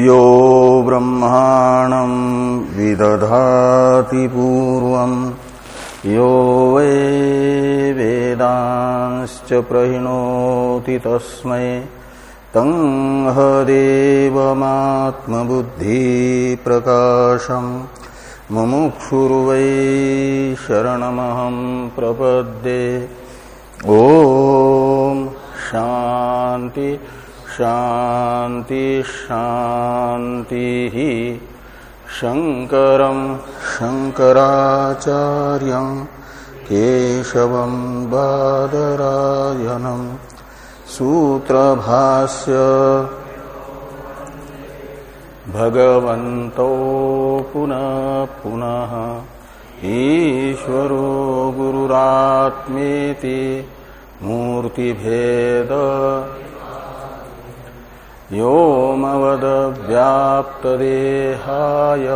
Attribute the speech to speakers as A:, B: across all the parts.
A: यो ब्रह्माणं विदधाति पूर्वम् यो वै वेदांश्च प्रहिणोति तस्मै। तं हदेवमात्मबुद्धिप्रकाशम् मुमुक्षुर्वै शरणमहं प्रपद्ये। ॐ शान्ति। शान्ति शान्तिः शङ्करं शङ्कराचार्यं केशवं बादरायणं। सूत्रभास्य भगवन्तौ पुनः पुनः ईश्वरो गुरुरात्मेति मूर्तिभेद व्योमवदव्याप्तदेहाय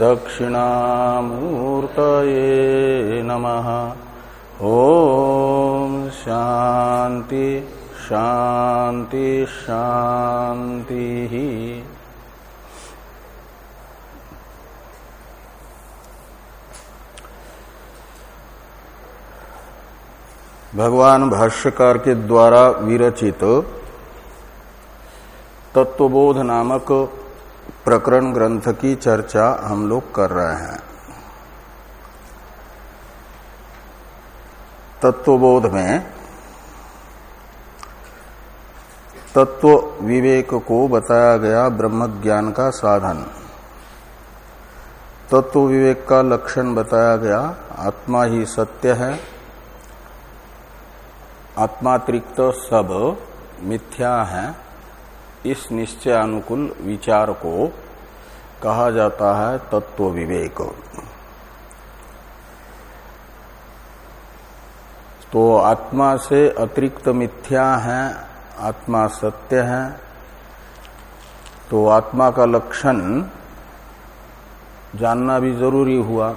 A: दक्षिणामूर्तये नमः। ॐ शान्ति शान्ति शान्तिः। भगवान भाष्यकार के द्वारा विरचित तत्वबोध नामक प्रकरण ग्रंथ की चर्चा हम लोग कर रहे हैं। तत्वबोध में तत्व विवेक को बताया गया ब्रह्म ज्ञान का साधन। तत्व विवेक का लक्षण बताया गया, आत्मा ही सत्य है, आत्मातिरिक्त सब मिथ्या है। इस निश्चय अनुकूल विचार को कहा जाता है तत्व विवेक। तो आत्मा से अतिरिक्त मिथ्या है, आत्मा सत्य है तो आत्मा का लक्षण जानना भी ज़रूरी हुआ,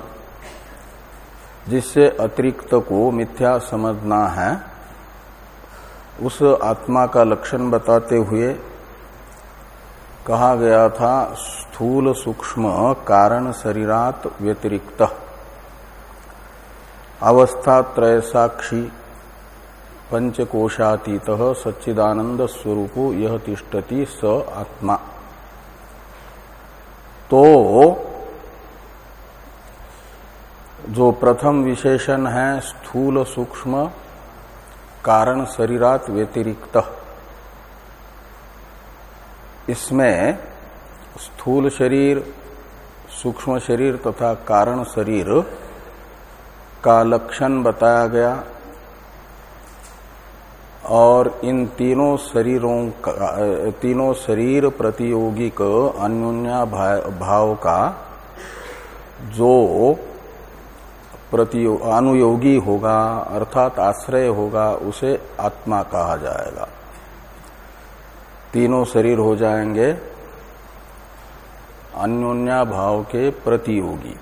A: जिससे अतिरिक्त को मिथ्या समझना है। उस आत्मा का लक्षण बताते हुए कहा गया था, स्थूल सूक्ष्म कारण शरीरात व्यतिरिक्त। अवस्था त्रय साक्षी पंचकोशातीत सच्चिदानंद स्वरूप यह तिष्ठति स आत्मा। तो जो प्रथम विशेषण है, स्थूल सूक्ष्म कारण शरीरात व्यतिरिक्त। इसमें स्थूल शरीर, सूक्ष्म शरीर तथा कारण शरीर का लक्षण बताया गया और इन तीनों शरीरों का, तीनों शरीर प्रतियोगिक अन्योन्या भाव का जो प्रतियो, अनुयोगी होगा, अर्थात आश्रय होगा, उसे आत्मा कहा जाएगा। तीनों शरीर हो जाएँगे अन्योन्या भाव के प्रतियोगी।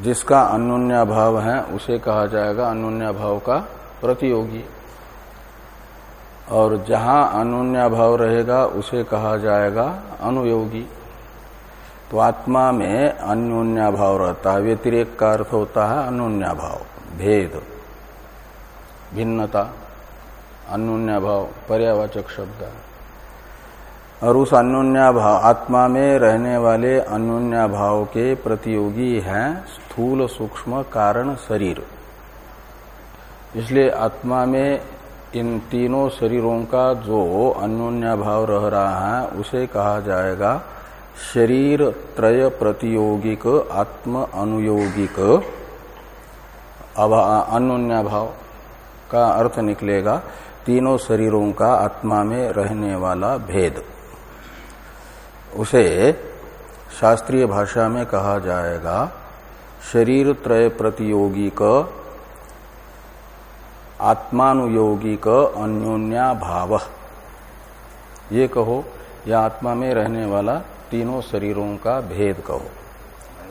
A: जिसका अन्योन्या भाव है, उसे कहा जाएगा अन्योन्या भाव का प्रतियोगी। और जहाँ अन्योन्या भाव रहेगा, उसे कहा जाएगा अनुयोगी। तो आत्मा में अन्योन्या भाव रहता है, व्यतिरेक का अर्थ होता है अन्योन्या भाव, भेद, भिन्नता। अन्योन्या भाव पर्यावाचक शब्द। और उस अन्योन्या भाव आत्मा में रहने वाले अन्योन्या भाव के प्रतियोगी हैं स्थूल सूक्ष्म कारण शरीर। इसलिए आत्मा में इन तीनों शरीरों का जो अन्योन्या भाव रह रहा है, उसे कहा जाएगा शरीर त्रय प्रतियोगिक, आत्म अनुयोगिक। अन्योन्या भाव का अर्थ निकलेगा। तीनों शरीरों का आत्मा में रहने वाला भेद। उसे शास्त्रीय भाषा में कहा जाएगा, शरीर त्रय प्रतियोगिक, आत्मानुयोगिक अन्योन्या भाव। ये कहो, या आत्मा में रहने वाला तीनों शरीरों का भेद कहो।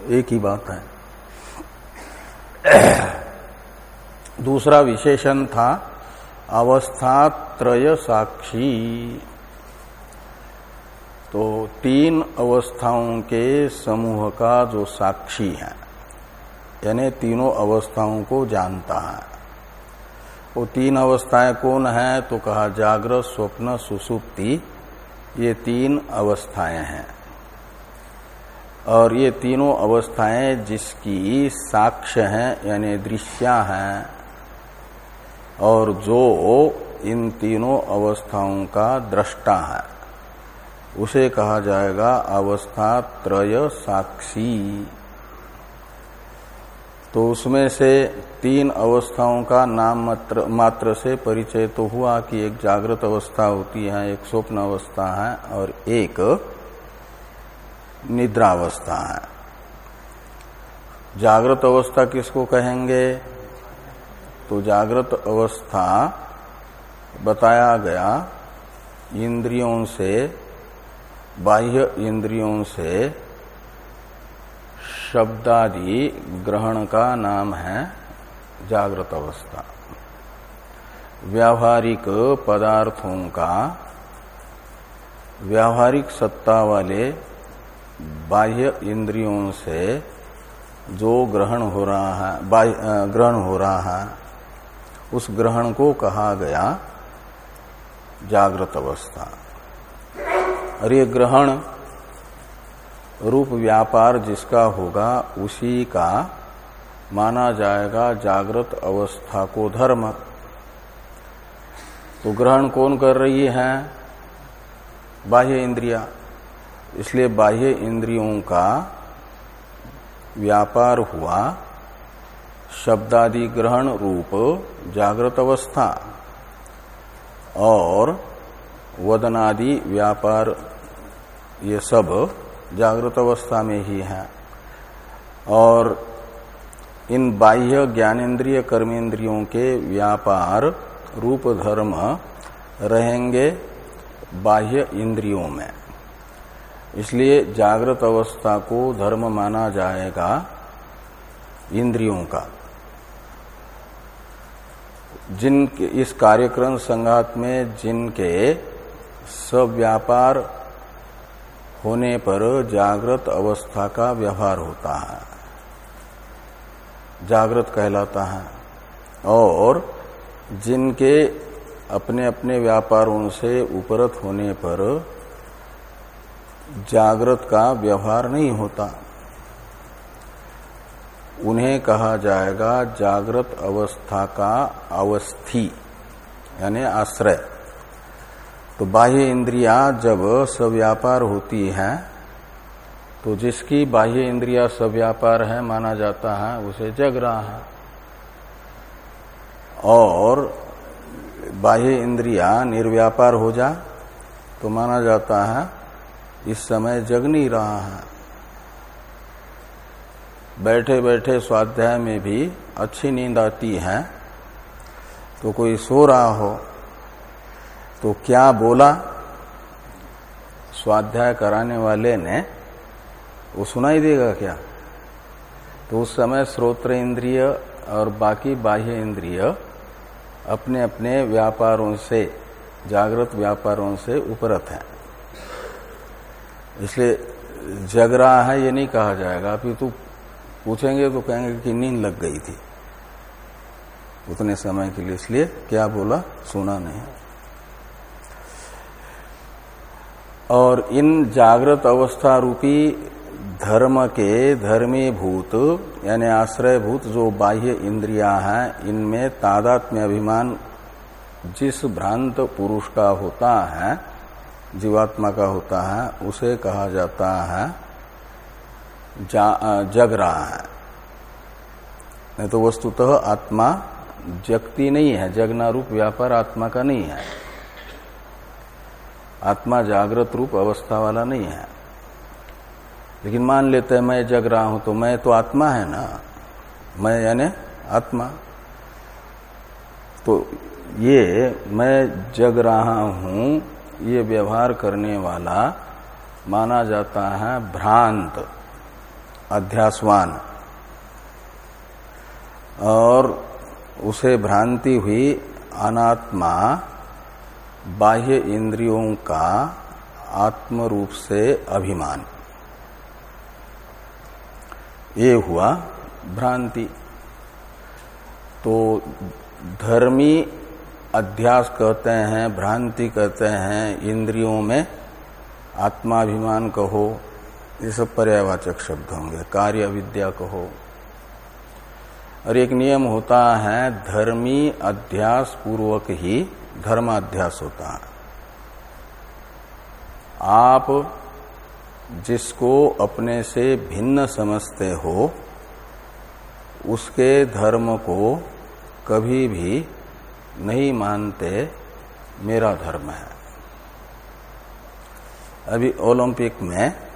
A: एक ही बात है। दूसरा विशेषण था अवस्था त्रय साक्षी तो तीन अवस्थाओं के समूह का जो साक्षी है, यानी तीनों अवस्थाओं को जानता है। वो तीन अवस्थाएँ कौन है तो कहा जागृत, स्वप्न, सुसुप्ति, ये तीन अवस्थाएँ हैं। और ये तीनों अवस्थाएँ जिसकी साक्ष्य हैं, यानी दृश्या हैं और जो इन तीनों अवस्थाओं का दृष्टा है उसे कहा जाएगा अवस्था त्रय साक्षी। तो उसमें से तीन अवस्थाओं का नाम मात्र, मात्र से परिचय तो हुआ कि एक जागृत अवस्था होती है एक स्वप्न अवस्था है और एक निद्रावस्था है। जागृत अवस्था किसको कहेंगे? तो जागृत अवस्था बताया गया इंद्रियों से, बाह्य इंद्रियों से, शब्दादि ग्रहण का नाम है जागृत अवस्था। व्यावहारिक पदार्थों का, व्यावहारिक सत्ता वाले बाह्य इंद्रियों से जो ग्रहण हो रहा है ग्रहण हो रहा है उस ग्रहण को कहा गया जागृत अवस्था। और ये ग्रहण रूप व्यापार जिसका होगा, उसी का माना जाएगा जागृत अवस्था को धर्म। तो ग्रहण कौन कर रही है? बाह्य इंद्रिया। इसलिए बाह्य इंद्रियों का व्यापार हुआ शब्दादि ग्रहण रूप, जागृत अवस्था, और वदनादि व्यापार, ये सब जागृत अवस्था में ही है। और इन बाह्य ज्ञानेन्द्रिय कर्मेंद्रियों के व्यापार, रूप, धर्म रहेंगे बाह्य इंद्रियों में। इसलिए जागृत अवस्था को धर्म माना जाएगा इंद्रियों का। जिन इस कार्यक्रम संघात में जिनके सब व्यापार होने पर जागृत अवस्था का व्यवहार होता है, जागृत कहलाता है, और जिनके अपने अपने व्यापारों से उपरत होने पर जागृत का व्यवहार नहीं होता। उन्हें कहा जाएगा जागृत अवस्था का अवस्थी, यानी आश्रय। तो बाह्य इंद्रिया जब सव्यापार होती है तो जिसकी बाह्य इंद्रिया सव्यापार है, माना जाता है, उसे जग रहा है। और बाह्य इंद्रिया निर्व्यापार हो जा तो माना जाता है, इस समय जग नहीं रहा है। बैठे बैठे स्वाध्याय में भी अच्छी नींद आती है। तो कोई सो रहा हो तो क्या बोला? स्वाध्याय कराने वाले ने, वो सुनाई देगा क्या? तो उस समय श्रोत्र इंद्रिय और बाकी बाह्य इंद्रिय अपने अपने व्यापारों से, जागृत व्यापारों से उपरत है। इसलिए जग रहा है ये नहीं कहा जाएगा अभी तू पूछेंगे तो कहेंगे कि नींद लग गई थी। उतने समय के लिए इसलिए क्या बोला? सुना नहीं। और इन जागृत अवस्था रूपी धर्म के धर्मीभूत यानी आश्रयभूत जो बाह्य इंद्रिया हैं, इनमें तादात्म्य अभिमान जिस भ्रांत पुरुष का होता है, जीवात्मा का होता है, उसे कहा जाता है जग रहा है। नहीं तो वस्तुतः आत्मा जगती नहीं है जगना रूप व्यापार आत्मा का नहीं है। आत्मा जागृत रूप अवस्था वाला नहीं है। लेकिन मान लेते हैं, मैं जग रहा हूँ तो मैं तो आत्मा है ना? मैं यानी आत्मा। तो ये मैं जग रहा हूँ, ये व्यवहार करने वाला माना जाता है भ्रांत। अध्यासवान। और उसे भ्रांति हुई अनात्मा, बाह्य इंद्रियों का आत्म रूप से अभिमान। ये हुआ भ्रांति। तो धर्मी अध्यास कहते हैं, भ्रांति कहते हैं, इंद्रियों में आत्माभिमान कहो ये सब पर्यावाचक शब्द होंगे। कार्य विद्या कहो। और एक नियम होता है, धर्मी अध्यास पूर्वक ही धर्माध्यास होता है। आप जिसको अपने से भिन्न समझते हो, उसके धर्म को कभी भी नहीं मानते, मेरा धर्म है। अभी ओलंपिक में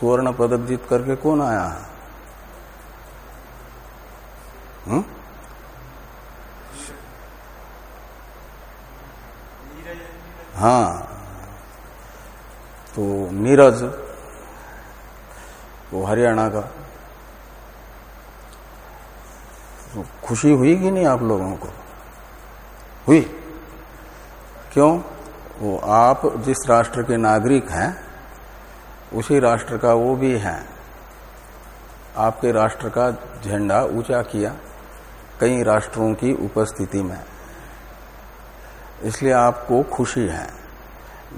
A: स्वर्ण पदक जीत करके कौन आया है? हुँ? तो नीरज, वो हरियाणा का। तो खुशी हुई कि नहीं आप लोगों को? हुई। क्यों? वो आप जिस राष्ट्र के नागरिक हैं उसी राष्ट्र का वो भी है। आपके राष्ट्र का झंडा ऊँचा किया कई राष्ट्रों की उपस्थिति में। इसलिए आपको खुशी है।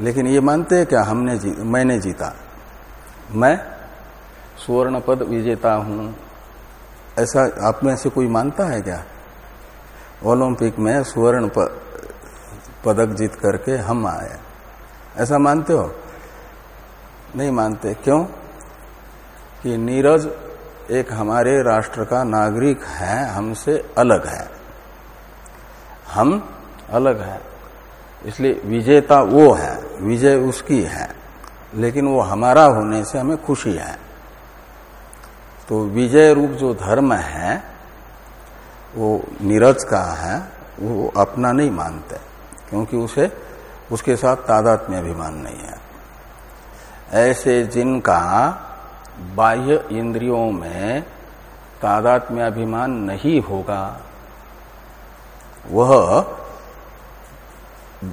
A: लेकिन ये मानते हैं क्या हमने जी, मैंने जीता? मैं स्वर्ण पद विजेता हूँ। ऐसा आप में से कोई मानता है क्या? ओलंपिक में स्वर्ण पदक जीत करके हम आए। ऐसा मानते हो? नहीं मानते। क्यों? कि नीरज एक हमारे राष्ट्र का नागरिक है, हमसे अलग है। हम अलग है। इसलिए विजेता वो है, विजय उसकी है। लेकिन वो हमारा होने से हमें खुशी है। तो विजय रूप जो धर्म है, वो नीरज का है, वो अपना नहीं मानते। क्योंकि उसे, उसके साथ तादात में अभिमान नहीं है। ऐसे जिनका बाह्य इंद्रियों में तादात में अभिमान नहीं होगा, वह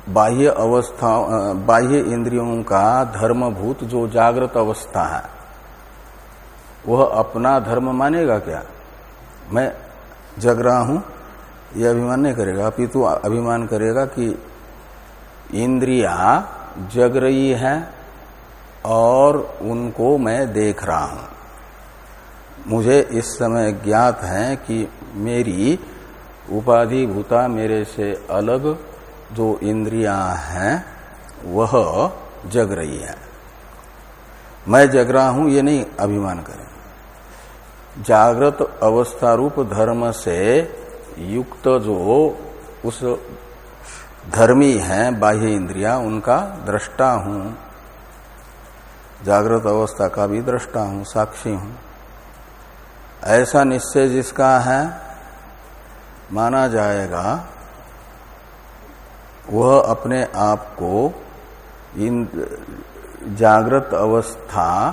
A: बाह्य अवस्था, बाह्य इंद्रियों का धर्मभूत जो जागृत अवस्था है, वह अपना धर्म मानेगा क्या? मैं जग रहा हूँ यह अभिमान नहीं करेगा, अपितु अभिमान करेगा कि इंद्रिया जग रही है और उनको मैं देख रहा हूँ। मुझे इस समय ज्ञात है कि मेरी उपाधि भूता मेरे से अलग जो इंद्रिया हैं, वह जग रही है। मैं जग रहा हूँ, ये नहीं अभिमान करें। जागृत अवस्था रूप धर्म से युक्त जो उस धर्मी है, बाह्य इंद्रिया, उनका दृष्टा हूँ। जागृत अवस्था का भी दृष्टा हूँ, साक्षी हूँ। ऐसा निश्चय जिसका है, माना जाएगा, वह अपने आप को इन जागृत अवस्था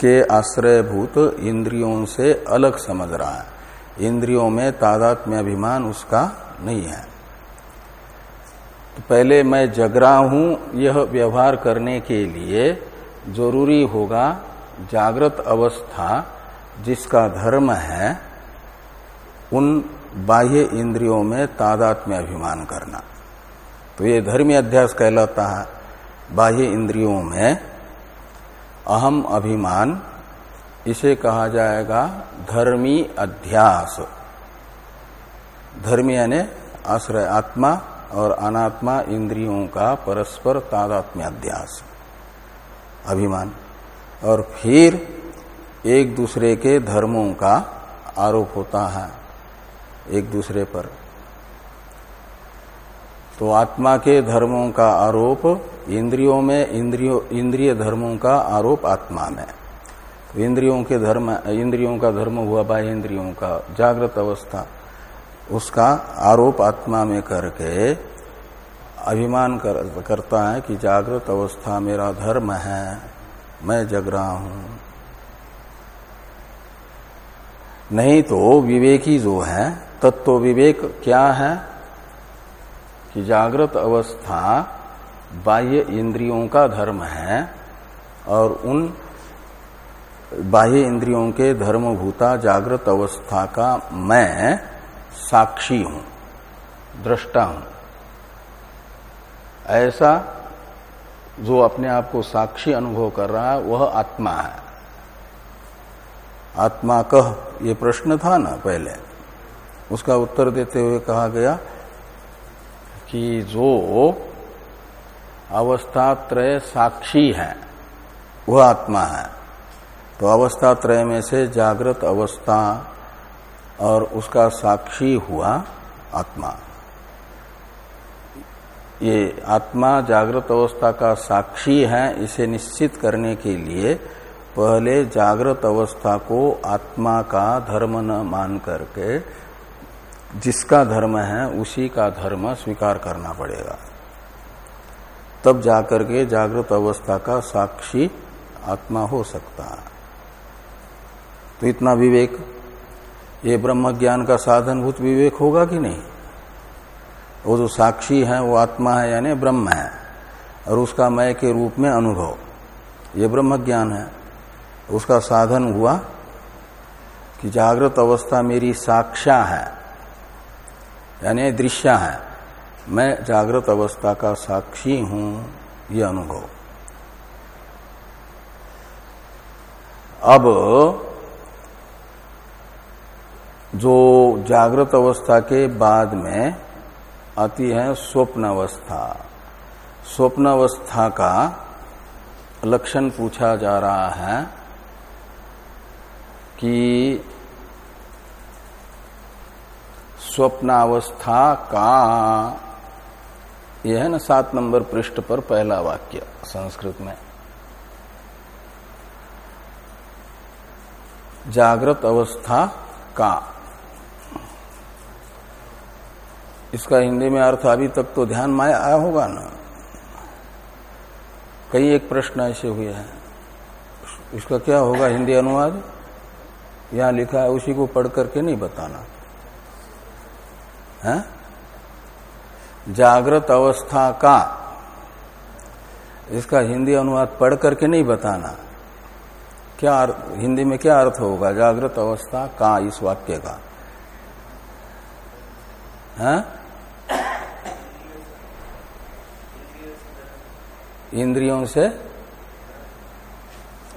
A: के आश्रयभूत इंद्रियों से अलग समझ रहा है। इंद्रियों में तादात में अभिमान उसका नहीं है। तो पहले मैं जग रहा हूँ यह व्यवहार करने के लिए ज़रूरी होगा जागृत अवस्था जिसका धर्म है उन बाह्य इंद्रियों में तादात में अभिमान करना। तो ये धर्मी अध्यास कहलाता है, बाह्य इंद्रियों में अहम अभिमान, इसे कहा जाएगा धर्मी अध्यास। धर्मी यानी आश्रय आत्मा और अनात्मा इंद्रियों का परस्पर तादात्म्य अध्यास अभिमान, और फिर एक दूसरे के धर्मों का आरोप होता है एक दूसरे पर। तो आत्मा के धर्मों का आरोप इंद्रियों में, इंद्रियों, इंद्रिय धर्मों का आरोप आत्मा में। तो इंद्रियों के धर्म, इंद्रियों का धर्म हुआ बाह्य इंद्रियों का, जागृत अवस्था। उसका आरोप आत्मा में करके अभिमान कर, करता है कि जागृत अवस्था मेरा धर्म है मैं जग रहा हूँ। नहीं तो विवेकी जो है तत्व विवेक क्या है? कि जागृत अवस्था बाह्य इंद्रियों का धर्म है और उन बाह्य इंद्रियों के धर्मभूता जागृत अवस्था का मैं साक्षी हूँ, दृष्टा हूँ। ऐसा जो अपने आप को साक्षी अनुभव कर रहा है, वह आत्मा है। आत्मा कह, ये प्रश्न था ना पहले। उसका उत्तर देते हुए कहा गया कि जो अवस्था त्रय साक्षी है, वह आत्मा है। तो अवस्था त्रय में से जागृत अवस्था और उसका साक्षी हुआ आत्मा। ये आत्मा जागृत अवस्था का साक्षी है, इसे निश्चित करने के लिए पहले जागृत अवस्था को आत्मा का धर्म न मान करके जिसका धर्म है, उसी का धर्म स्वीकार करना पड़ेगा। तब जाकर के जागृत अवस्था का साक्षी आत्मा हो सकता। है तो इतना विवेक। ये ब्रह्म ज्ञान का साधनभूत विवेक होगा कि नहीं? वो जो साक्षी है, वो आत्मा है, यानी ब्रह्म है, और उसका मय के रूप में अनुभव। ये ब्रह्म ज्ञान है। उसका साधन हुआ कि जागृत अवस्था मेरी साक्षा है, यानी दृश्य है। मैं जागृत अवस्था का साक्षी हूँ यह अनुभव। अब जो जागृत अवस्था के बाद में आती है स्वप्न अवस्था। स्वप्न अवस्था का लक्षण पूछा जा रहा है कि स्वप्नावस्था का, यह है ना सात नंबर पृष्ठ पर पहला वाक्य संस्कृत में। जागृत अवस्था का। इसका हिंदी में अर्थ अभी तक तो ध्यान में आया होगा ना। कई एक प्रश्न ऐसे हुए हैं। इसका क्या होगा हिंदी अनुवाद? यहाँ लिखा है, उसी को पढ़ करके नहीं बताना। है? जागृत अवस्था का। इसका हिंदी अनुवाद पढ़ करके नहीं बताना। क्या हिंदी में क्या अर्थ होगा? जागृत अवस्था का इस वाक्य का। है? इंद्रियों से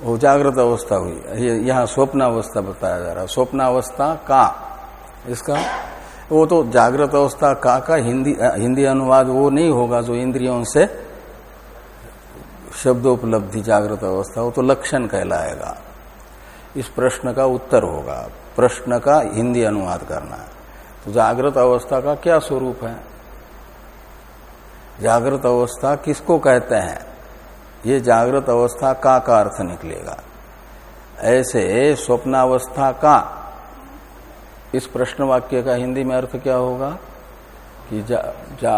A: वो जागृत अवस्था हुई। यहाँ स्वप्न अवस्था बताया जा रहा है। स्वप्न अवस्था का, इसका, वो तो जागृत अवस्था का का हिंदी हिंदी अनुवाद वो नहीं होगा जो इंद्रियों से शब्दोपलब्धि जागृत अवस्था, वो तो लक्षण कहलाएगा। इस प्रश्न का उत्तर होगा। प्रश्न का हिंदी अनुवाद करना है। तो जागृत अवस्था का क्या स्वरूप है? जागृत अवस्था किसको कहते हैं? ये जागृत अवस्था का का अर्थ निकलेगा? ऐसे स्वप्नावस्था का। इस प्रश्न वाक्य का हिंदी में अर्थ क्या होगा? कि जा, जा,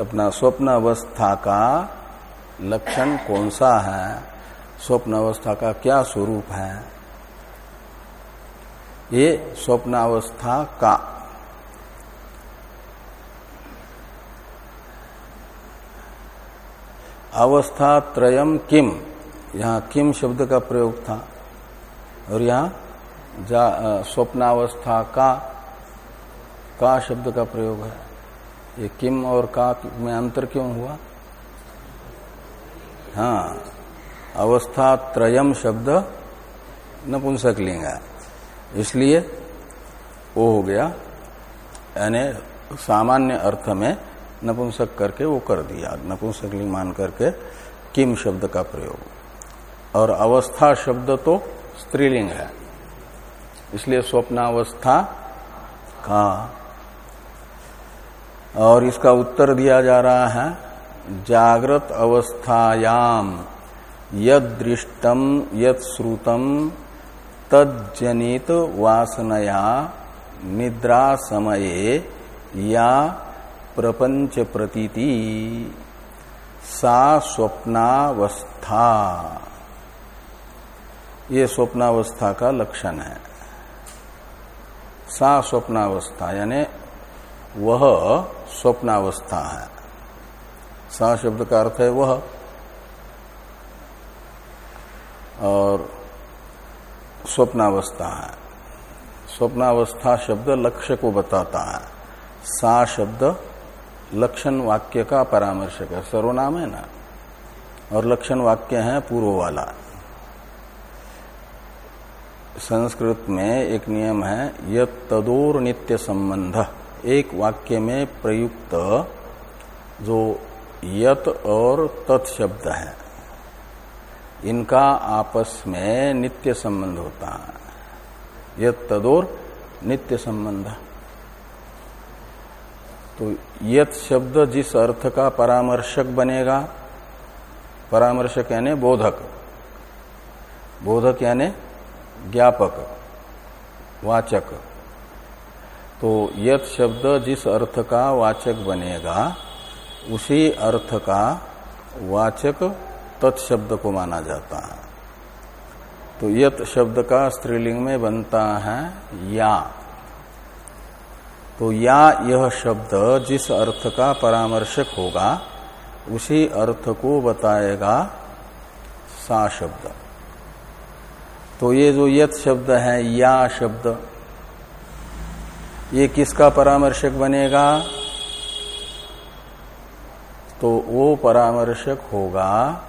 A: अपना स्वप्न अवस्था का लक्षण कौन सा है? स्वप्न अवस्था का क्या स्वरूप है? ये स्वप्नावस्था का अवस्था त्रयम किम? यहाँ किम शब्द का प्रयोग था? और यहाँ स्वप्नावस्था का का शब्द का प्रयोग है। ये किम और का में अंतर क्यों हुआ? हाँ अवस्था त्रयम शब्द नपुंसक लिंग है। इसलिए वो हो गया, यानी सामान्य अर्थ में नपुंसक करके वो कर दिया। नपुंसक मान करके किम शब्द का प्रयोग। और अवस्था शब्द तो स्त्रीलिंग है। इसलिए स्वप्नावस्था का। और इसका उत्तर दिया जा रहा है, जागृत अवस्थायाम यद दृष्टम यद श्रुतम तजनित वासनया निद्रा समये या प्रपंच प्रतीति, सा स्वप्नावस्था। ये स्वप्नावस्था का लक्षण है। सा स्वप्नावस्था, यानी वह स्वप्नावस्था है। सा शब्द का अर्थ है वह। और स्वप्नावस्था है। स्वप्नावस्था शब्द लक्ष्य को बताता है। सा शब्द लक्षण वाक्य का परामर्शक है। सर्वनाम है ना? और लक्षण वाक्य है पूर्व वाला। संस्कृत में एक नियम है यद तदोर नित्य संबंध। एक वाक्य में प्रयुक्त जो यत और तत्शब्द है, इनका आपस में नित्य संबंध होता है। यत तदोर नित्य संबंध। तो यत शब्द जिस अर्थ का परामर्शक बनेगा, परामर्शक यानी बोधक। बोधक यानी ज्ञापक, वाचक। तो यत शब्द जिस अर्थ का वाचक बनेगा, उसी अर्थ का वाचक तत्शब्द को माना जाता है। तो यत शब्द का स्त्रीलिंग में बनता है या। तो या यह शब्द जिस अर्थ का परामर्शक होगा, उसी अर्थ को बताएगा सा शब्द। तो ये जो यत शब्द है, या शब्द, ये किसका परामर्शक बनेगा? तो वो परामर्शक होगा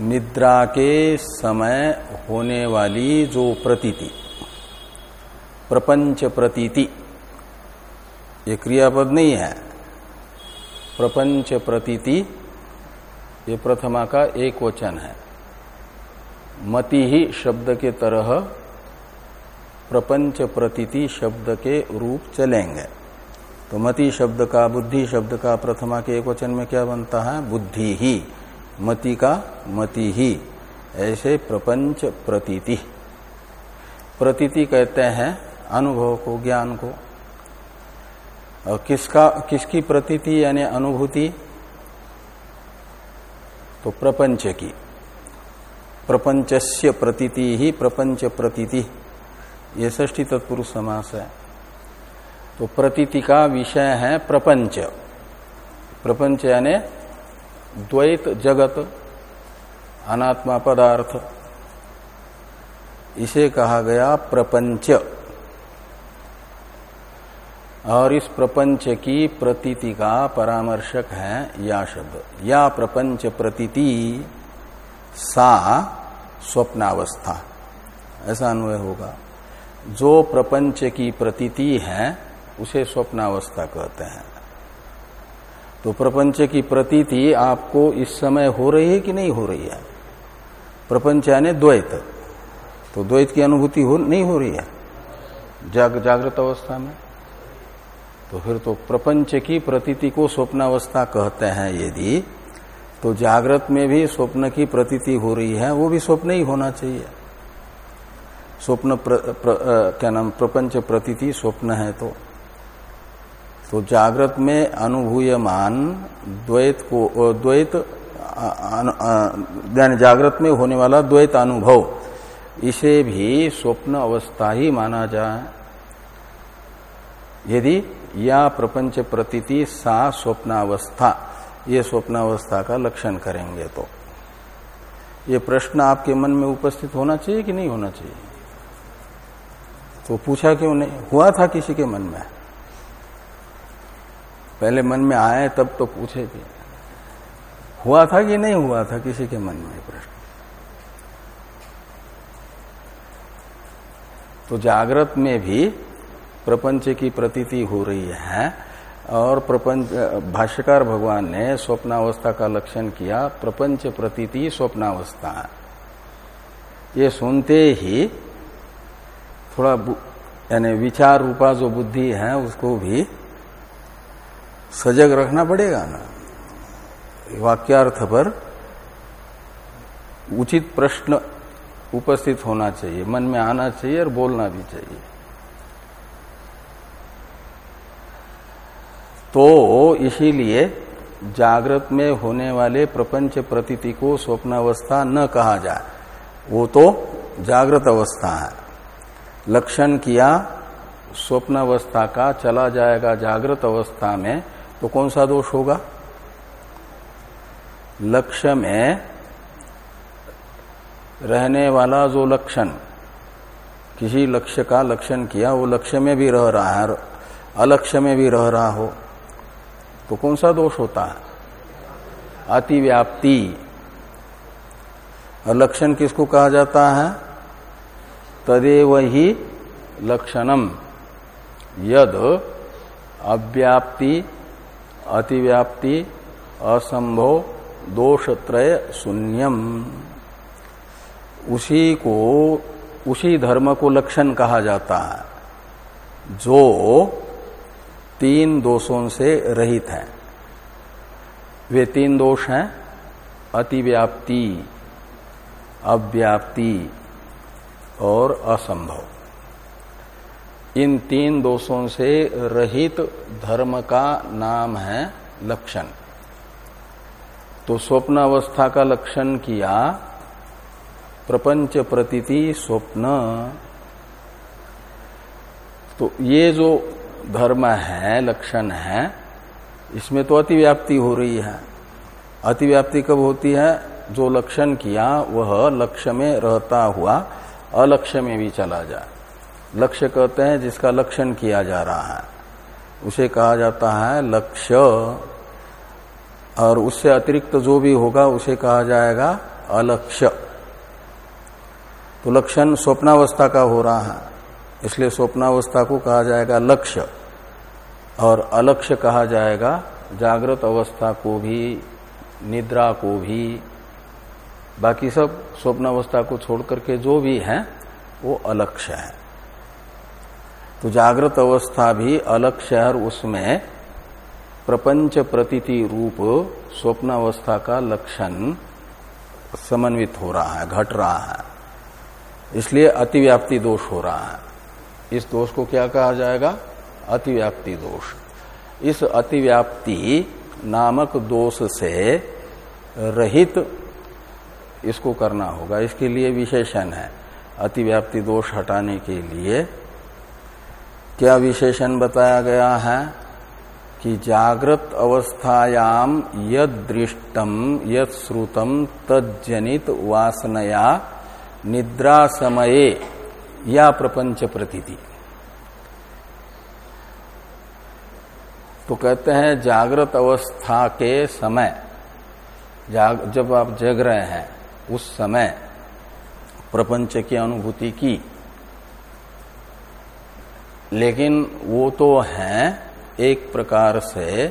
A: निद्रा के समय होने वाली जो प्रतीति। प्रपंच प्रतीति। ये क्रियापद नहीं है। प्रपंच प्रतीति, ये प्रथमा का एक वचन है। मति ही शब्द के तरह प्रपंच प्रतीति शब्द के रूप चलेंगे। तो मति शब्द का, बुद्धि शब्द का प्रथमा के एक वचन में क्या बनता है? बुद्धि ही। मति का मति ही। ऐसे प्रपंच प्रतीति। प्रतीति कहते हैं अनुभव को, ज्ञान को। और किसका, किसकी प्रतीति यानी अनुभूति? तो प्रपंच की। प्रपंचस्य प्रतीति ही प्रपंच प्रतीति। ये ष्टी तत्पुरुष समास है। तो प्रतीति का विषय है प्रपंच। प्रपंच यानी द्वैत जगत, अनात्मा पदार्थ। इसे कहा गया प्रपंच। और इस प्रपंच की प्रतीति का परामर्शक है या शब्द। या प्रपंच प्रतीति सा स्वप्नावस्था। ऐसा अन्वय होगा। जो प्रपंच की प्रतीति है उसे स्वप्नावस्था कहते हैं। तो प्रपंच की प्रतीति आपको इस समय हो रही है कि नहीं हो रही है? प्रपंच यानी द्वैत। तो द्वैत की अनुभूति हो नहीं हो रही है? जाग, जागृत अवस्था में? तो फिर तो प्रपंच की प्रतीति को स्वप्नावस्था कहते हैं यदि तो जागृत में भी स्वप्न की प्रतीति हो रही है, वो भी स्वप्न ही होना चाहिए। स्वप्न क्या नाम, प्रपंच प्रतीति स्वप्न है तो। तो जागृत में अनुभूयमान द्वैत को द्वैत यानी जागृत में होने वाला द्वैत अनुभव, इसे भी स्वप्न अवस्था ही माना जाए। यदि या प्रपंच प्रतीति सा स्वप्नावस्था। ये स्वप्नावस्था का लक्षण करेंगे तो। ये प्रश्न आपके मन में उपस्थित होना चाहिए कि नहीं होना चाहिए? तो पूछा क्यों नहीं? हुआ था किसी के मन में? पहले मन में आए, तब तो पूछे थे हुआ था कि नहीं हुआ था किसी के मन में प्रश्न? तो जागृत में भी प्रपंच की प्रतीति हो रही है और प्रपंच, भाष्यकार भगवान ने स्वप्नावस्था का लक्षण किया, प्रपंच प्रतीति स्वप्नावस्था। ये सुनते ही थोड़ा यानी विचार रूपा जो बुद्धि है, उसको भी सजग रखना पड़ेगा ना। वाक्यार्थ पर उचित प्रश्न उपस्थित होना चाहिए, मन में आना चाहिए और बोलना भी चाहिए। तो इसीलिए जागृत में होने वाले प्रपंच प्रतीति को स्वप्नावस्था न कहा जाए। वो तो जागृत अवस्था है। लक्षण किया, स्वप्नावस्था का चला जाएगा जागृत अवस्था में तो कौन सा दोष होगा? लक्ष्य में रहने वाला जो लक्षण, किसी लक्ष्य का लक्षण किया, वो लक्ष्य में भी रह रहा है, अलक्ष्य में भी रह रहा हो। तो कौन सा दोष होता है? अतिव्याप्ति। और लक्षण किसको कहा जाता है? तदेव ही लक्षणम। यद अव्याप्ति, अतिव्याप्ति, असंभव, दोषत्रय शून्यम। उसी को, उसी धर्म को लक्षण कहा जाता है। जो तीन दोषों से रहित है। वे तीन दोष हैं, अतिव्याप्ति, अव्याप्ति और असंभव। इन तीन दोषों से रहित धर्म का नाम है लक्षण। तो स्वप्न अवस्था का लक्षण किया, प्रपंच प्रतीति स्वप्न। तो ये जो धर्म है, लक्षण है, इसमें तो अतिव्याप्ति हो रही है। अतिव्याप्ति कब होती है? जो लक्षण किया, वह लक्ष्य में रहता हुआ, अलक्ष्य में भी चला जाए लक्ष्य कहते हैं, जिसका लक्षण किया जा रहा है। उसे कहा जाता है लक्ष्य। और उससे अतिरिक्त जो भी होगा, उसे कहा जाएगा अलक्ष्य। तो लक्षण स्वप्नावस्था का हो रहा है। इसलिए स्वप्नावस्था को कहा जाएगा लक्ष्य, और अलक्ष्य कहा जाएगा जागृत अवस्था को भी, निद्रा को भी। बाकी सब स्वप्नावस्था को छोड़ करके जो भी है, वो अलक्ष्य है। तो जागृत अवस्था भी अलक्ष्य है, और उसमें प्रपंच प्रतीति रूप स्वप्नावस्था का लक्षण समन्वित हो रहा है, घट रहा है। इसलिए अतिव्याप्ति दोष हो रहा है। इस दोष को क्या कहा जाएगा? अतिव्याप्ति दोष। इस अतिव्याप्ति नामक दोष से रहित इसको करना होगा। इसके लिए विशेषण है। अतिव्याप्ति दोष हटाने के लिए क्या विशेषण बताया गया है? कि जागृत अवस्थायाम यद दृष्टम यद श्रुतम वासनया निद्रा समये या प्रपंच प्रतीति। तो कहते हैं, जागृत अवस्था के समय, जाग, जब आप जग रहे हैं, उस समय प्रपंच की अनुभूति की। लेकिन वो तो है एक प्रकार से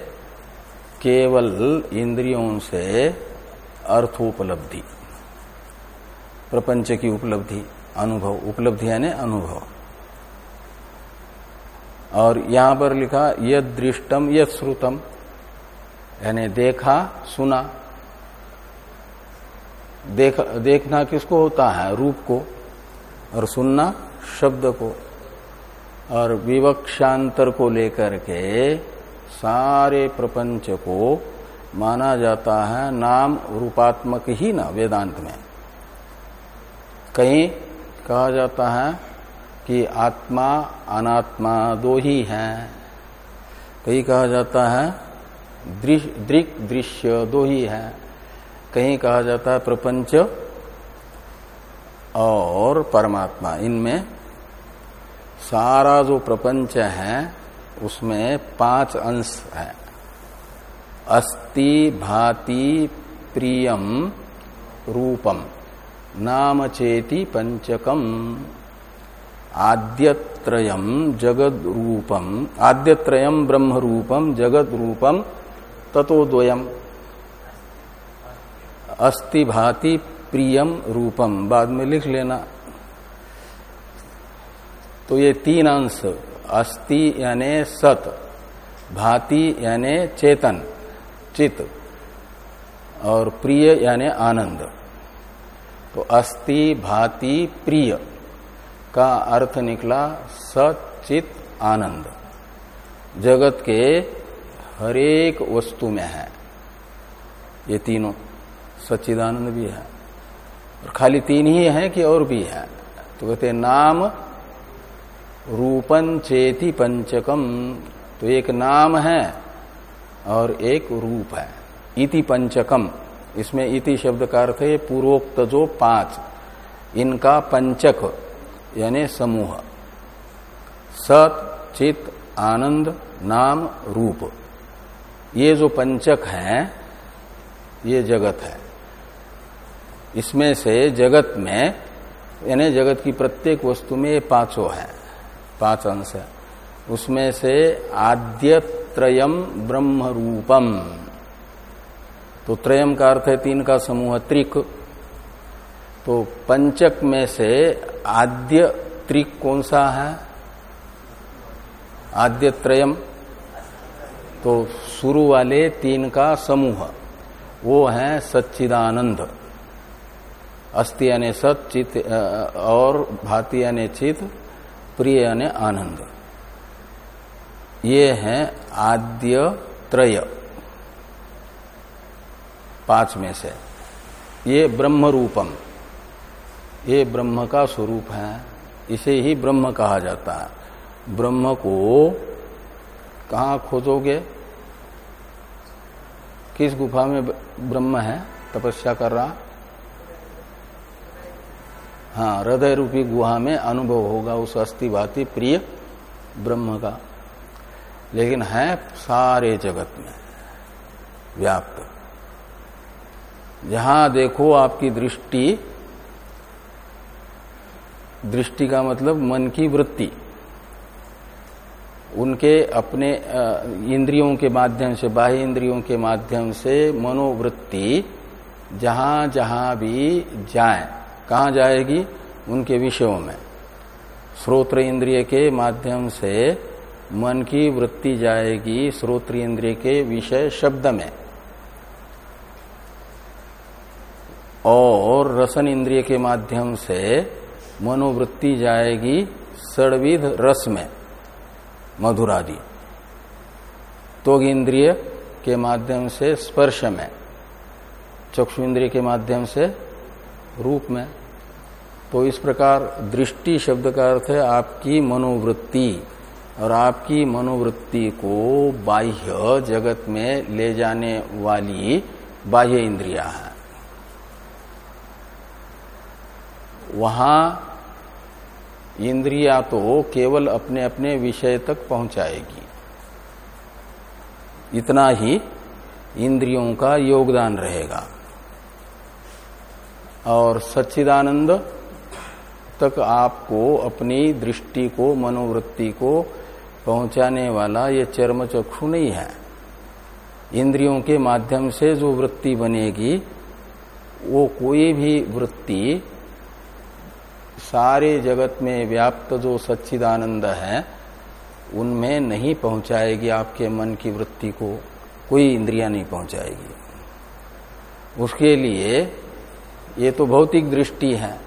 A: केवल इंद्रियों से अर्थोपलब्धि, प्रपंच की उपलब्धि। अनुभव, उपलब्धि यानी अनुभव। और यहाँ पर लिखा, यद दृष्टम यद श्रुतम, यानी देखा, सुना। देख, देखना किसको होता है? रूप को। और सुनना, शब्द को। और विवक्षांतर को लेकर के सारे प्रपंच को माना जाता है नाम रूपात्मक ही ना, वेदांत में। कहीं कहा जाता है कि आत्मा अनात्मा दो ही हैं। कहीं कहा जाता है दृक दृश्य दो ही है। कहीं कहा जाता है प्रपंच और परमात्मा। इनमें सारा जो प्रपंच है, उसमें पाँच अंश है। अस्ति, भाति, प्रियम, रूपम। नाम चेति पंचकम। आद्यत्रयम जगद रूपम आद्यत्रयम ब्रह्म रूपम जगद रूपम तत्वद्वयम अस्ति भाति प्रियम रूपम। बाद में लिख लेना। तो ये तीन अंश, अस्ति यानी सत, भाति यानी चेतन चित और प्रिय यानी आनंद। तो अस्ति भाति प्रिय का अर्थ निकला सचित आनंद। जगत के हरेक वस्तु में है। ये तीनों सच्चिदानंद भी है। और खाली तीन ही है कि और भी है। तो कहते नाम रूपन चेति पंचकम तो एक नाम है और एक रूप है। इति पंचकम इसमें इति शब्द का अर्थ है पूर्वोक्त जो पाँच। इनका पंचक, यानी समूह। सत, चित, आनंद, नाम, रूप। ये जो पंचक है, ये जगत है। इसमें से जगत में, यानी जगत की प्रत्येक वस्तु में ये पाँचों है, पाँच अंश है। उसमें से आद्य त्रयम ब्रह्म रूपम तो त्रयम का अर्थ है तीन का समूह त्रिक। तो पंचक में से आद्य त्रिक कौन सा है? आद्य त्रयम। तो शुरू वाले तीन का समूह, वो है सच्चिदानंद। अस्थि यानी सत, चित और भाति यानी चित, प्रिय यानी आनंद। ये है आद्य त्रय। पाँच में से। ये ब्रह्म रूपम ये ब्रह्म का स्वरूप है। इसे ही ब्रह्म कहा जाता है। ब्रह्म को कहा खोजोगे? किस गुफा में ब्रह्म है? तपस्या कर रहा? हाँ हृदय रूपी गुहा में अनुभव होगा उस अस्थि अस्थिभाति प्रिय ब्रह्म का। लेकिन है सारे जगत में व्याप्त। जहाँ देखो आपकी दृष्टि। दृष्टि का मतलब मन की वृत्ति। उनके अपने इंद्रियों के माध्यम से, बाह्य इंद्रियों के माध्यम से मनोवृत्ति जहाँ जहाँ भी जाए। कहा जाएगी? उनके विषयों में। श्रोत्र इंद्रिय के माध्यम से मन की वृत्ति जाएगी, श्रोत्र इंद्रिय के विषय शब्द में। और रसन इंद्रिय के माध्यम से मनोवृत्ति जाएगी सड़विध रस में, मधुरादि। तो इंद्रिय के माध्यम से स्पर्श में चक्षु इंद्रिय के माध्यम से रूप में। तो इस प्रकार दृष्टि शब्द का अर्थ है आपकी मनोवृत्ति और आपकी मनोवृत्ति को बाह्य जगत में ले जाने वाली बाह्य इंद्रिया है। वहाँ इंद्रिया तो केवल अपने अपने विषय तक पहुंचाएगी। इतना ही इंद्रियों का योगदान रहेगा। और सच्चिदानंद तक आपको अपनी दृष्टि को, मनोवृत्ति को पहुँचाने वाला ये चर्म चक्षु नहीं है। इंद्रियों के माध्यम से जो वृत्ति बनेगी, वो कोई भी वृत्ति सारे जगत में व्याप्त जो सच्चिदानंद है, उनमें नहीं पहुंचाएगी आपके मन की वृत्ति को, कोई इंद्रिया नहीं पहुंचाएगी। उसके लिए ये तो भौतिक दृष्टि है।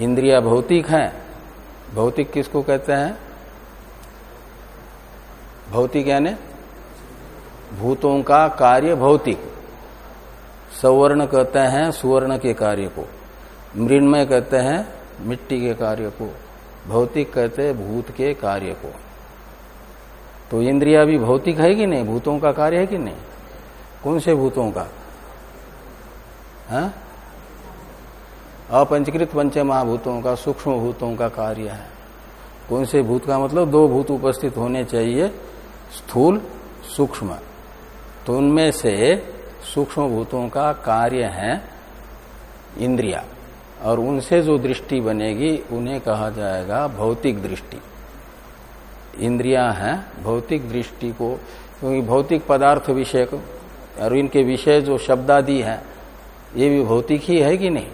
A: इंद्रिया भौतिक है। भौतिक किसको कहते हैं? भौतिक यानी भूतों का कार्य भौतिक। सवर्ण कहते हैं सुवर्ण के कार्य को। मृणमय कहते हैं मिट्टी के कार्य को, भौतिक कहते भूत के कार्य को। तो इंद्रिया भी भौतिक है कि नहीं? भूतों का कार्य है कि नहीं? कौन से भूतों का? हाँ? अपंचकृत पंच महाभूतों का, सूक्ष्म भूतों का कार्य है। कौन से भूत का मतलब? दो भूत उपस्थित होने चाहिए, स्थूल, सूक्ष्म। तो उनमें से सूक्ष्म भूतों का कार्य है इंद्रिया। और उनसे जो दृष्टि बनेगी, उन्हें कहा जाएगा भौतिक दृष्टि। इंद्रिया है, भौतिक दृष्टि को, क्योंकि भौतिक पदार्थ विषय और इनके विषय जो शब्दादि है, ये भी भौतिक ही है कि नहीं?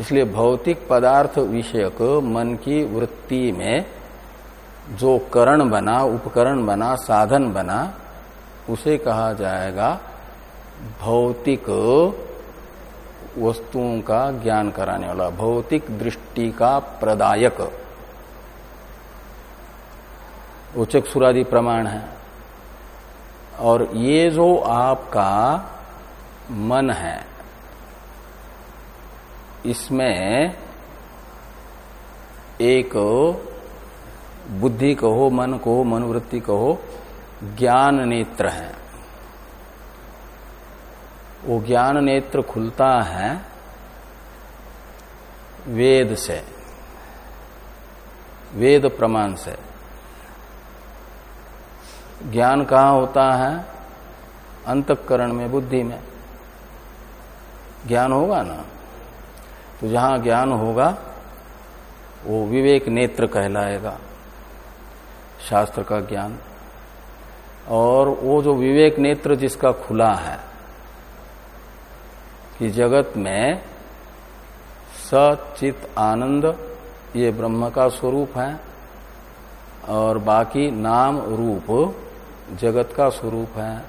A: इसलिए भौतिक पदार्थ विषयक मन की वृत्ति में जो करण बना, उपकरण बना, साधन बना, उसे कहा जाएगा भौतिक वस्तुओं का ज्ञान कराने वाला, भौतिक दृष्टि का प्रदायक। वो चक्षुरादि प्रमाण है। और ये जो आपका मन है, इसमें एक बुद्धि कहो, मन को मनोवृत्ति कहो, ज्ञान नेत्र है। वो ज्ञान नेत्र खुलता है वेद से, वेद प्रमाण से। ज्ञान कहाँ होता है? अंतकरण में, बुद्धि में। ज्ञान होगा ना? तो जहाँ ज्ञान होगा, वो विवेक नेत्र कहलाएगा, शास्त्र का ज्ञान। और वो जो विवेक नेत्र जिसका खुला है कि जगत में सचित आनंद ये ब्रह्म का स्वरूप है और बाकी नाम रूप जगत का स्वरूप है।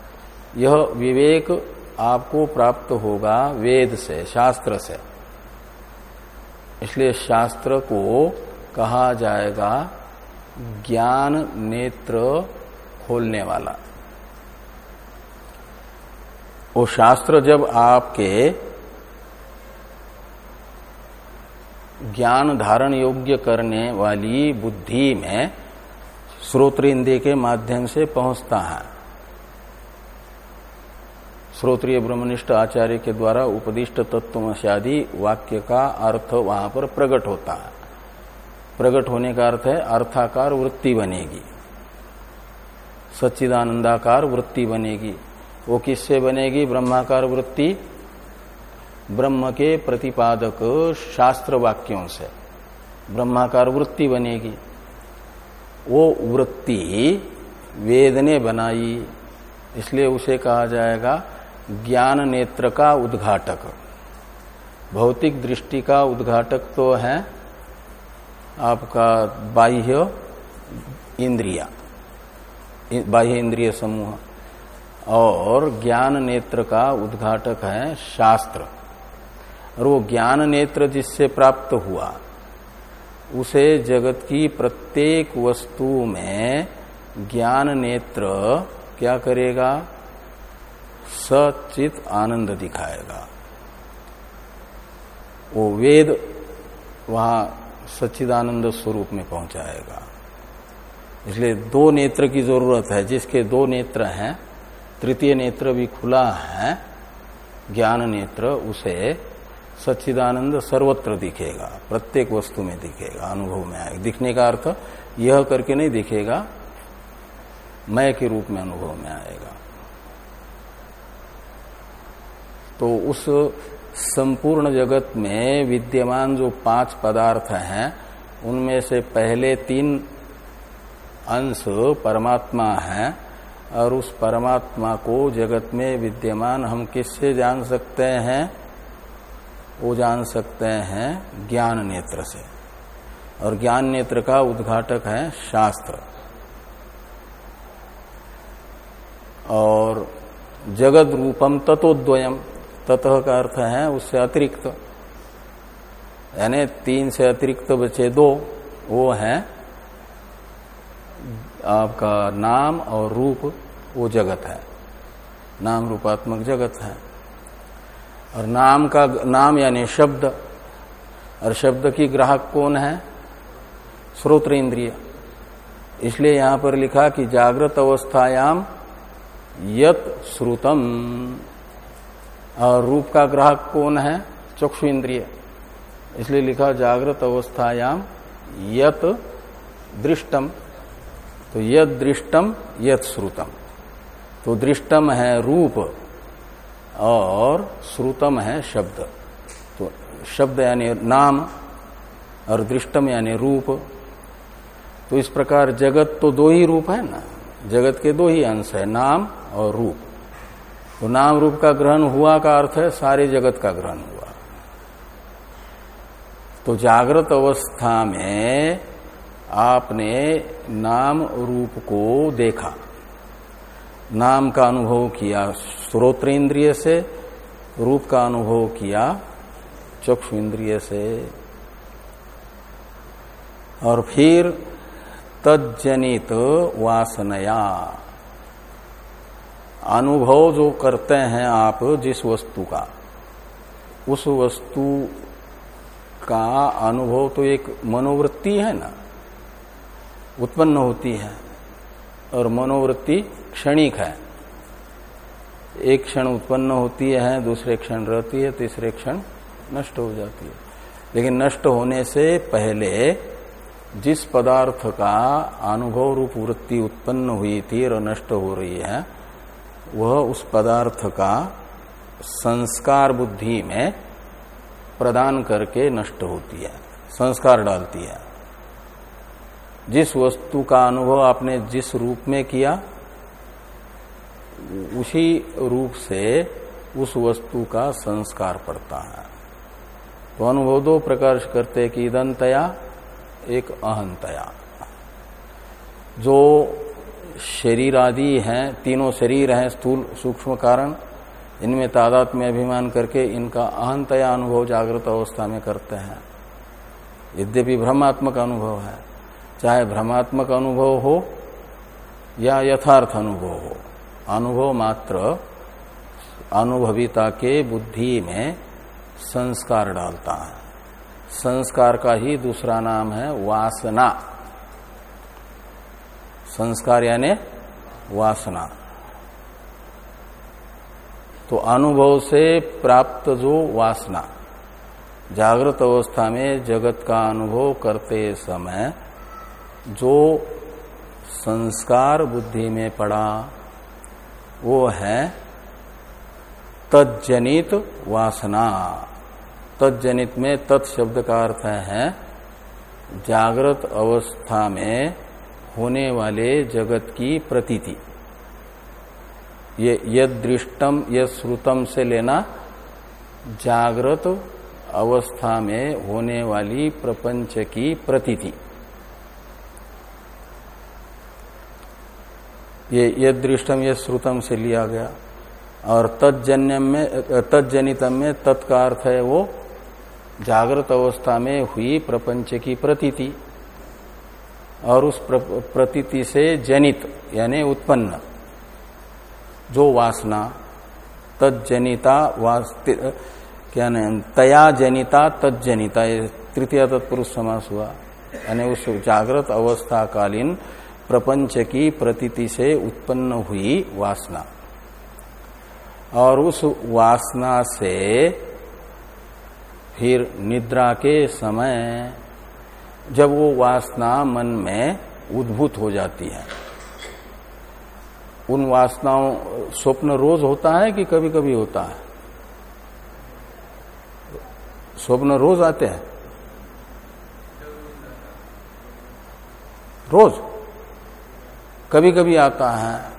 A: यह विवेक आपको प्राप्त होगा वेद से, शास्त्र से। इसलिए शास्त्र को कहा जाएगा ज्ञान नेत्र खोलने वाला। वो शास्त्र जब आपके ज्ञान धारण योग्य करने वाली बुद्धि में श्रोत्र इंद्रिय के माध्यम से पहुँचता है। श्रोत्रिय ब्रह्मनिष्ठ आचार्य के द्वारा उपदिष्ट तत्वशादी वाक्य का अर्थ वहाँ पर प्रकट होता है। प्रकट होने का अर्थ है अर्थाकार वृत्ति बनेगी। सच्चिदानंदाकार वृत्ति बनेगी। वो किससे बनेगी? ब्रह्माकार वृत्ति। ब्रह्म के प्रतिपादक शास्त्र वाक्यों से। ब्रह्माकार वृत्ति बनेगी। वो वृत्ति वेद ने बनाई। इसलिए उसे कहा जाएगा ज्ञान नेत्र का उद्घाटक। भौतिक दृष्टि का उद्घाटक तो है आपका बाह्य इंद्रिया। बाह्य इंद्रिय समूह। और ज्ञान नेत्र का उद्घाटक है शास्त्र। और वो ज्ञान नेत्र जिससे प्राप्त हुआ, उसे जगत की प्रत्येक वस्तु में ज्ञान नेत्र क्या करेगा? सचित आनंद दिखाएगा। वो वेद वहाँ सच्चिदानंद स्वरूप में पहुंचाएगा। इसलिए दो नेत्र की ज़रूरत है, जिसके दो नेत्र हैं तृतीय नेत्र भी खुला है, ज्ञान नेत्र, उसे सच्चिदानंद सर्वत्र दिखेगा, प्रत्येक वस्तु में दिखेगा, अनुभव में आएगा। दिखने का अर्थ, यह करके नहीं दिखेगा, मय के रूप में अनुभव में आएगा। तो उस संपूर्ण जगत में विद्यमान जो पाँच पदार्थ हैं, उनमें से पहले तीन अंश परमात्मा है और उस परमात्मा को जगत में विद्यमान हम किससे जान सकते हैं? वो जान सकते हैं ज्ञान नेत्र से। और ज्ञान नेत्र का उद्घाटक है शास्त्र। और जगत रूपम तत्वद्वयम ततः का अर्थ है उससे अतिरिक्त। यानी तीन से अतिरिक्त बचे दो, वो है आपका नाम और रूप। वो जगत है। नाम रूपात्मक जगत है। और नाम का, नाम यानी शब्द, और शब्द की ग्राहक कौन है? श्रोत्र इंद्रिय। इसलिए यहाँ पर लिखा कि जागृत अवस्थायाम यत श्रुतम। और रूप का ग्राहक कौन है? चक्षु इंद्रिय। इसलिए लिखा जागृत अवस्थायाम यत दृष्टम। तो यद दृष्टम, यत श्रुतम। तो दृष्टम है रूप और श्रुतम है शब्द। तो शब्द यानी नाम और दृष्टम यानी रूप। तो इस प्रकार जगत तो दो ही रूप है ना? जगत के दो ही अंश है, नाम और रूप। तो नाम रूप का ग्रहण हुआ का अर्थ है सारे जगत का ग्रहण हुआ। तो जागृत अवस्था में आपने नाम रूप को देखा। नाम का अनुभव किया श्रोत्र इंद्रिय से, रूप का अनुभव किया चक्षु इंद्रिय से। और फिर तजनित वासनया। अनुभव जो करते हैं आप जिस वस्तु का, उस वस्तु का अनुभव तो एक मनोवृत्ति है ना, उत्पन्न होती है। और मनोवृत्ति क्षणिक है। एक क्षण उत्पन्न होती है, दूसरे क्षण रहती है, तीसरे क्षण नष्ट हो जाती है। लेकिन नष्ट होने से पहले जिस पदार्थ का अनुभव रूप वृत्ति उत्पन्न हुई थी और नष्ट हो रही है, वह उस पदार्थ का संस्कार बुद्धि में प्रदान करके नष्ट होती है, संस्कार डालती है। जिस वस्तु का अनुभव आपने जिस रूप में किया उसी रूप से उस वस्तु का संस्कार पड़ता है। तो अनुभव दो प्रकार करते कि इदंतया, एक अहंतया। जो शरीर आदि हैं, तीनों शरीर हैं, स्थूल सूक्ष्म कारण, इनमें तादात में अभिमान करके इनका अहंतया अनुभव जागृत अवस्था में करते हैं। यद्यपि भ्रमात्मक अनुभव है, चाहे भ्रमात्मक अनुभव हो या यथार्थ अनुभव हो। अनुभव मात्र अनुभविता के बुद्धि में संस्कार डालता है। संस्कार का ही दूसरा नाम है वासना। संस्कार यानी वासना। तो अनुभव से प्राप्त जो वासना, जागृत अवस्था में जगत का अनुभव करते समय जो संस्कार बुद्धि में पड़ा वो है तजनित वासना। तजनित में तत्शब्द का अर्थ है जागृत अवस्था में होने वाले जगत की प्रतीति। ये यद दृष्टम यद श्रुतम से लेना जागृत अवस्था में होने वाली प्रपंच की प्रतीति। ये यद दृष्टम यद श्रुतम से लिया गया। और तजन्यम में तजनितम में तत्का अर्थ है वो जागृत अवस्था में हुई प्रपंच की प्रतीति। और उस प्रतीति से जनित, यानी उत्पन्न। जो वासना तजनिता क्या नाम, तया जनिता तजनिता ये तृतीय तत्पुरुष समास हुआ। यानी उस जागृत अवस्था कालीन प्रपंच की प्रतीति से उत्पन्न हुई वासना। और उस वासना से फिर निद्रा के समय जब वो वासना मन में उद्भूत हो जाती है। उन वासनाओं, स्वप्न रोज होता है कि कभी कभी होता है? स्वप्न रोज आते हैं? रोज? कभी कभी आता है,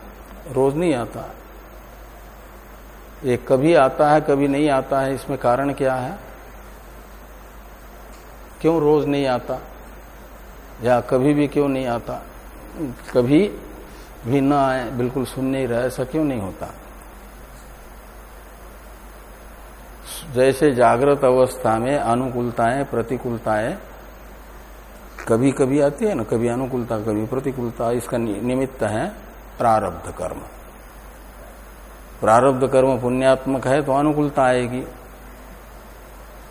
A: रोज नहीं आता। ये कभी आता है, कभी नहीं आता है, इसमें कारण क्या है? क्यों रोज नहीं आता? या कभी भी क्यों नहीं आता? कभी भी न आए, बिल्कुल सुन नहीं रहा, ऐसा क्यों नहीं होता? जैसे जागृत अवस्था में अनुकूलताएँ, प्रतिकूलताएँ कभी कभी आती है ना, कभी अनुकूलता, कभी प्रतिकूलता, इसका निमित्त है प्रारब्ध कर्म। प्रारब्ध कर्म पुण्यात्मक है तो अनुकूलता आएगी।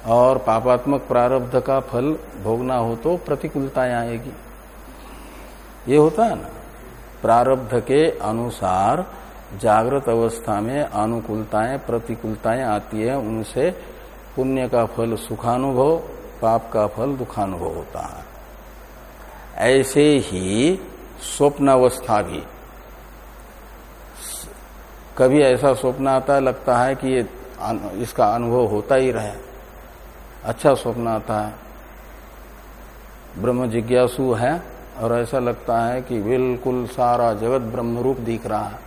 A: और पापात्मक प्रारब्ध का फल भोगना हो तो प्रतिकूलताएँ आएगी। ये होता है ना, प्रारब्ध के अनुसार जागृत अवस्था में अनुकूलताएँ, प्रतिकूलताएँ आती है, उनसे पुण्य का फल सुखानुभव, पाप का फल दुखानुभव होता है। ऐसे ही स्वप्न अवस्था भी। कभी ऐसा स्वप्न आता है, लगता है कि ये इसका अनुभव होता ही रहे। अच्छा स्वप्न आता है। ब्रह्म जिज्ञासु है और ऐसा लगता है कि बिल्कुल सारा जगत ब्रह्म रूप दिख रहा है।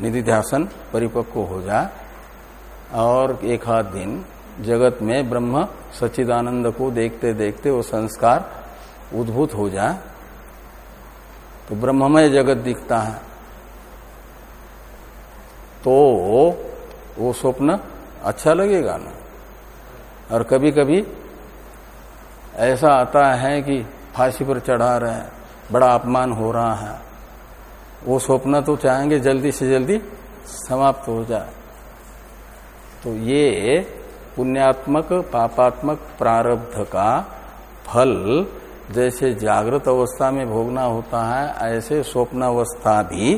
A: निधि ध्यासन परिपक्व हो जाए और एक आध दिन जगत में ब्रह्म सच्चिदानंद को देखते देखते वो संस्कार उद्भूत हो जाए तो ब्रह्ममय जगत दिखता है। तो वो स्वप्न अच्छा लगेगा ना? और कभी कभी ऐसा आता है कि फांसी पर चढ़ा रहे हैं, बड़ा अपमान हो रहा है। वो स्वप्न तो चाहेंगे जल्दी से जल्दी समाप्त हो जाए। तो ये पुण्यात्मक, पापात्मक प्रारब्ध का फल जैसे जागृत अवस्था में भोगना होता है, ऐसे स्वप्न अवस्था भी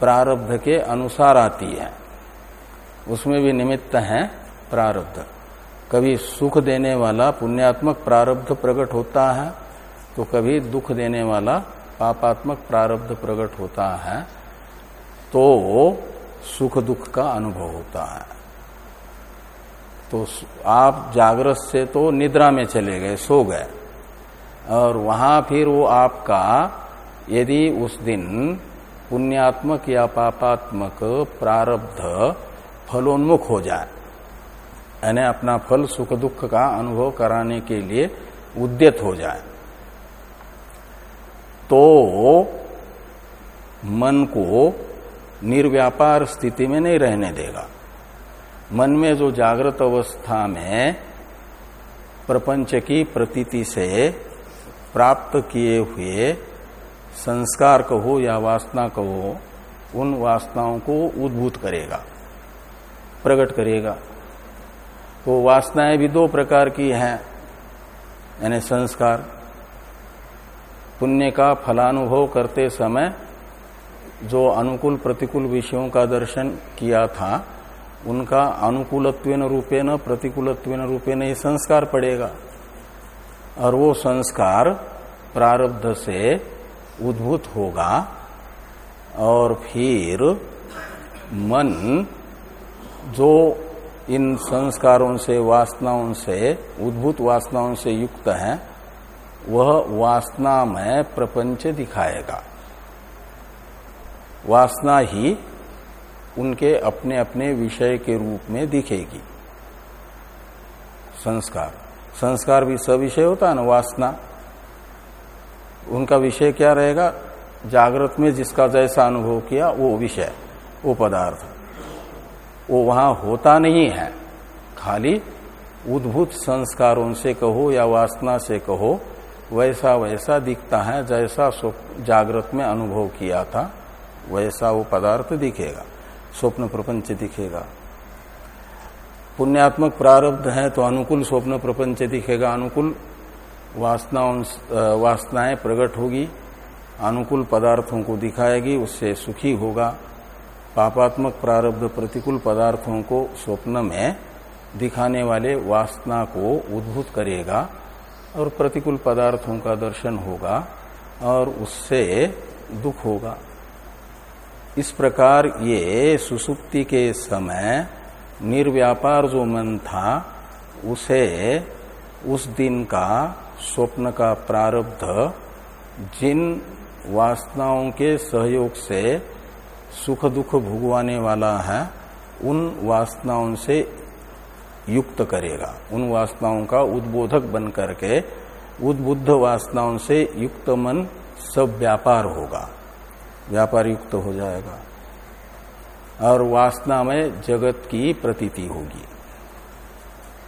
A: प्रारब्ध के अनुसार आती है। उसमें भी निमित्त है प्रारब्ध। कभी सुख देने वाला पुण्यात्मक प्रारब्ध प्रकट होता है तो कभी दुख देने वाला पापात्मक प्रारब्ध प्रकट होता है तो सुख दुख का अनुभव होता है। तो आप जागृत से तो निद्रा में चले गए, सो गए। और वहाँ फिर वो आपका, यदि उस दिन पुण्यात्मक या पापात्मक प्रारब्ध फलोन्मुख हो जाए, यानी अपना फल सुख दुख का अनुभव कराने के लिए उद्यत हो जाए तो मन को निर्व्यापार स्थिति में नहीं रहने देगा। मन में जो जागृत अवस्था में प्रपंच की प्रतीति से प्राप्त किए हुए संस्कार कहो या वासना कहो, उन वासनाओं को उद्भूत करेगा, प्रकट करेगा। तो वासनाएँ भी दो प्रकार की हैं, यानी संस्कार। पुण्य का फलानुभव करते समय जो अनुकूल प्रतिकूल विषयों का दर्शन किया था, उनका अनुकूलत्वेन रूपेण प्रतिकूलत्वेन रूपेण ये संस्कार पड़ेगा। और वो संस्कार प्रारब्ध से उद्भूत होगा और फिर मन जो इन संस्कारों से, वासनाओं से, उद्भूत वासनाओं से युक्त है, वह वासना में प्रपंच दिखाएगा। वासना ही उनके अपने अपने विषय के रूप में दिखेगी। संस्कार। संस्कार भी सविषय होता है ना, वासना। उनका विषय क्या रहेगा? जागृत में जिसका जैसा अनुभव किया, वो विषय, वो पदार्थ। वो वहाँ होता नहीं है। खाली उद्भूत संस्कारों से कहो या वासना से कहो, वैसा वैसा दिखता है, जैसा जागृत में अनुभव किया था, वैसा वो पदार्थ दिखेगा, स्वप्न प्रपंच दिखेगा। पुण्यात्मक प्रारब्ध है तो अनुकूल स्वप्न प्रपंच दिखेगा। अनुकूल वासनाओं वासनाएँ प्रकट होगी। अनुकूल पदार्थों को दिखाएगी, उससे सुखी होगा। पापात्मक प्रारब्ध प्रतिकूल पदार्थों को स्वप्न में दिखाने वाले वासना को उद्भूत करेगा और प्रतिकूल पदार्थों का दर्शन होगा और उससे दुख होगा। इस प्रकार ये सुसुप्ति के समय निर्व्यापार जो मन था, उसे उस दिन का स्वप्न का प्रारब्ध, जिन वासनाओं के सहयोग से सुख दुख भुगवाने वाला है, उन वासनाओं से युक्त करेगा। उन वासनाओं का उद्बोधक बन करके उद्बुद्ध वासनाओं से युक्त मन सब व्यापार होगा। व्यापार युक्त हो जाएगा। और वासना में जगत की प्रतीति होगी।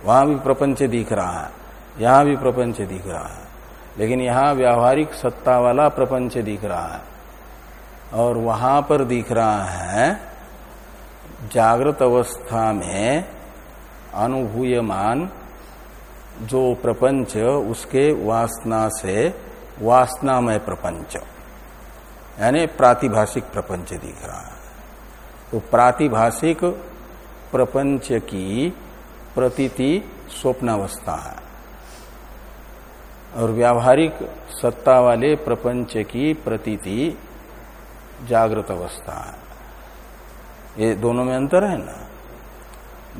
A: वहाँ भी प्रपंच दिख रहा है, यहाँ भी प्रपंच दिख रहा है, लेकिन यहाँ व्यावहारिक सत्ता वाला प्रपंच दिख रहा है। और वहाँ पर दिख रहा है, जागृत अवस्था में अनुभूयमान जो प्रपंच, उसके वासना से वासनामय प्रपंच, यानी प्रातिभाषिक प्रपंच दिख रहा है। तो प्रातिभाषिक प्रपंच की प्रतीति स्वप्नावस्था है। और व्यावहारिक सत्ता वाले प्रपंच की प्रतीति जागृत अवस्था है। ये दोनों में अंतर है ना?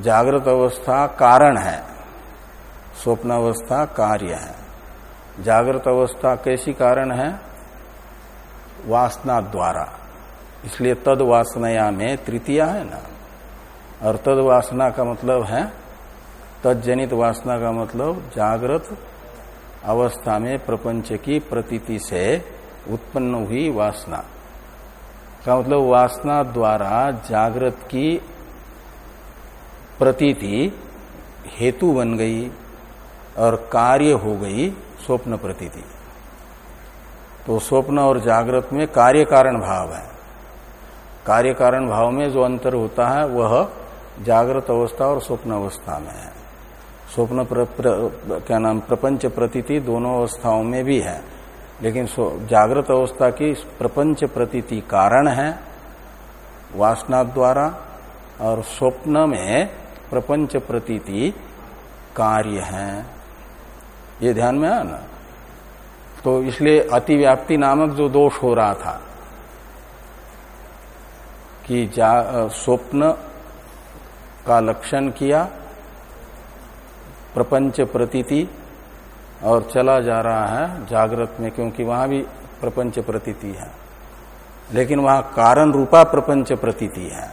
A: जागृत अवस्था कारण है, स्वप्नावस्था कार्य है। जागृत अवस्था कैसी कारण है? वासना द्वारा। इसलिए तद वासनाया में तृतीया है ना। और तद वासना का मतलब है तजनित वासना का मतलब जागृत अवस्था में प्रपंच की प्रतीति से उत्पन्न हुई वासना। का मतलब वासना द्वारा जागृत की प्रतीति हेतु बन गई और कार्य हो गई स्वप्न प्रतीति। तो स्वप्न और जागृत में कार्य कारण भाव है। कार्य कारण भाव में जो अंतर होता है, वह जागृत अवस्था और स्वप्न अवस्था में है। स्वप्न क्या नाम, प्रपंच प्रतीति दोनों अवस्थाओं में भी है। लेकिन जागृत अवस्था की प्रपंच प्रतीति कारण है, वासना द्वारा, और स्वप्न में प्रपंच प्रतीति कार्य है। ये ध्यान में है ना तो इसलिए अतिव्याप्ति नामक जो दोष हो रहा था कि स्वप्न का लक्षण किया, प्रपंच प्रतीति, और चला जा रहा है जागृत में, क्योंकि वहाँ भी प्रपंच प्रतीति है। लेकिन वहाँ कारण रूपा प्रपंच प्रतीति है।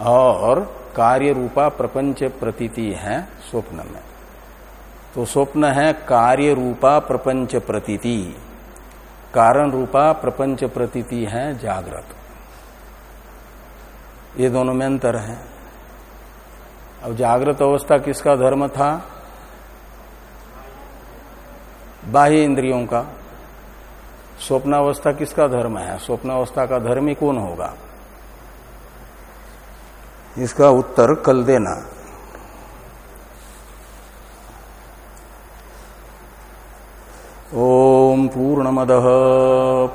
A: और कार्य रूपा प्रपंच प्रतीति है स्वप्न में। तो स्वप्न है कार्य रूपा प्रपंच प्रतीति। कारण रूपा प्रपंच प्रतीति है जागृत। ये दोनों में अंतर है। अब जागृत अवस्था किसका धर्म था? बाह्य इंद्रियों का। स्वप्नावस्था किसका धर्म है? स्वप्नावस्था का धर्म ही कौन होगा? इसका उत्तर कल देना। ओम पूर्णमद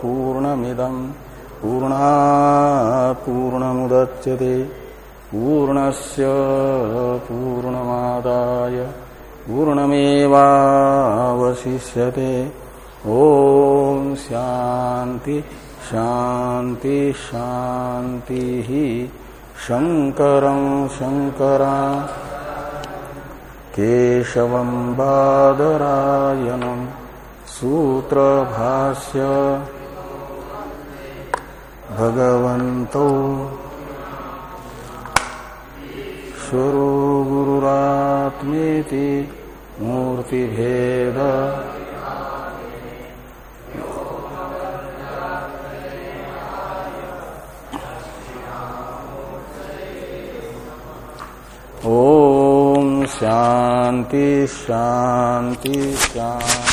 A: पूर्णमिदम। पूर्णा पूर्णमुदच्यते। पूर्णस्य पूर्णमादाय। पूर्णमेवावशिष्यते। ॐ शान्ति शान्ति शान्तिः। शङ्करं शङ्करा। केशवं बादरायणम् सूत्रभाष्य। भगवन्तौ ईश्वरो गुरुरात्मेति मूर्तिभेद। ओम शांति शांति शांति